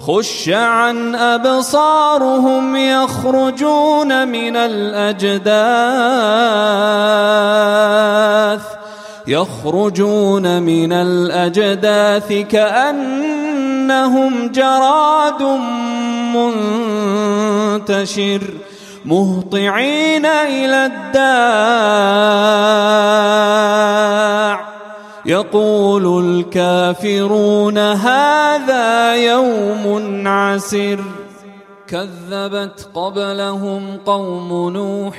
خش عن أبصارهم يخرجون من الأجداث يخرجون من الأجداث كأنهم جراد منتشر مهطعين إلى الداع يقول الكافرون هذا يوم عسر كذبت قبلهم قوم نوح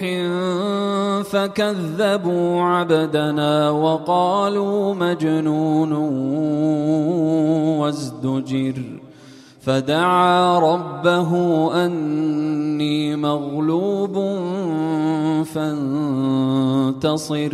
فكذبوا عبدنا وقالوا مجنون وازدجر. فدعا ربه أني مغلوب فانتصر.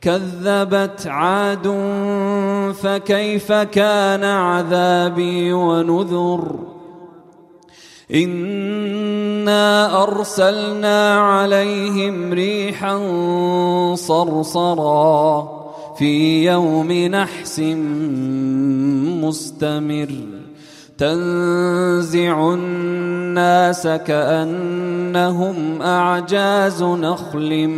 كذبت عاد فكيف كان عذابي ونذر؟ إنا أرسلنا عليهم ريحا صرصرا في يوم نحس مستمر. تنزع الناس كأنهم أعجاز نخل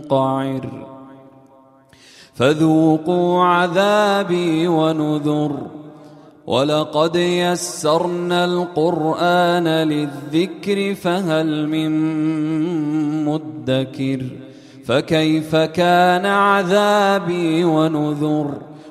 منقعر. فذوقوا عذابي ونذر. ولقد يسرنا القرآن للذكر فهل من مدكر؟ فكيف كان عذابي ونذر؟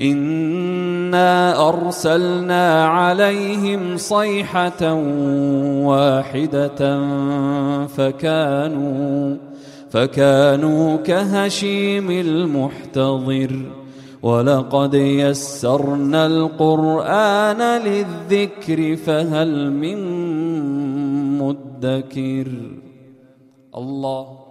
إنا أرسلنا عليهم صيحة واحدة فكانوا فكانوا كهشيم المحتضر. ولقد يسرنا القرآن للذكر فهل من مدكر. الله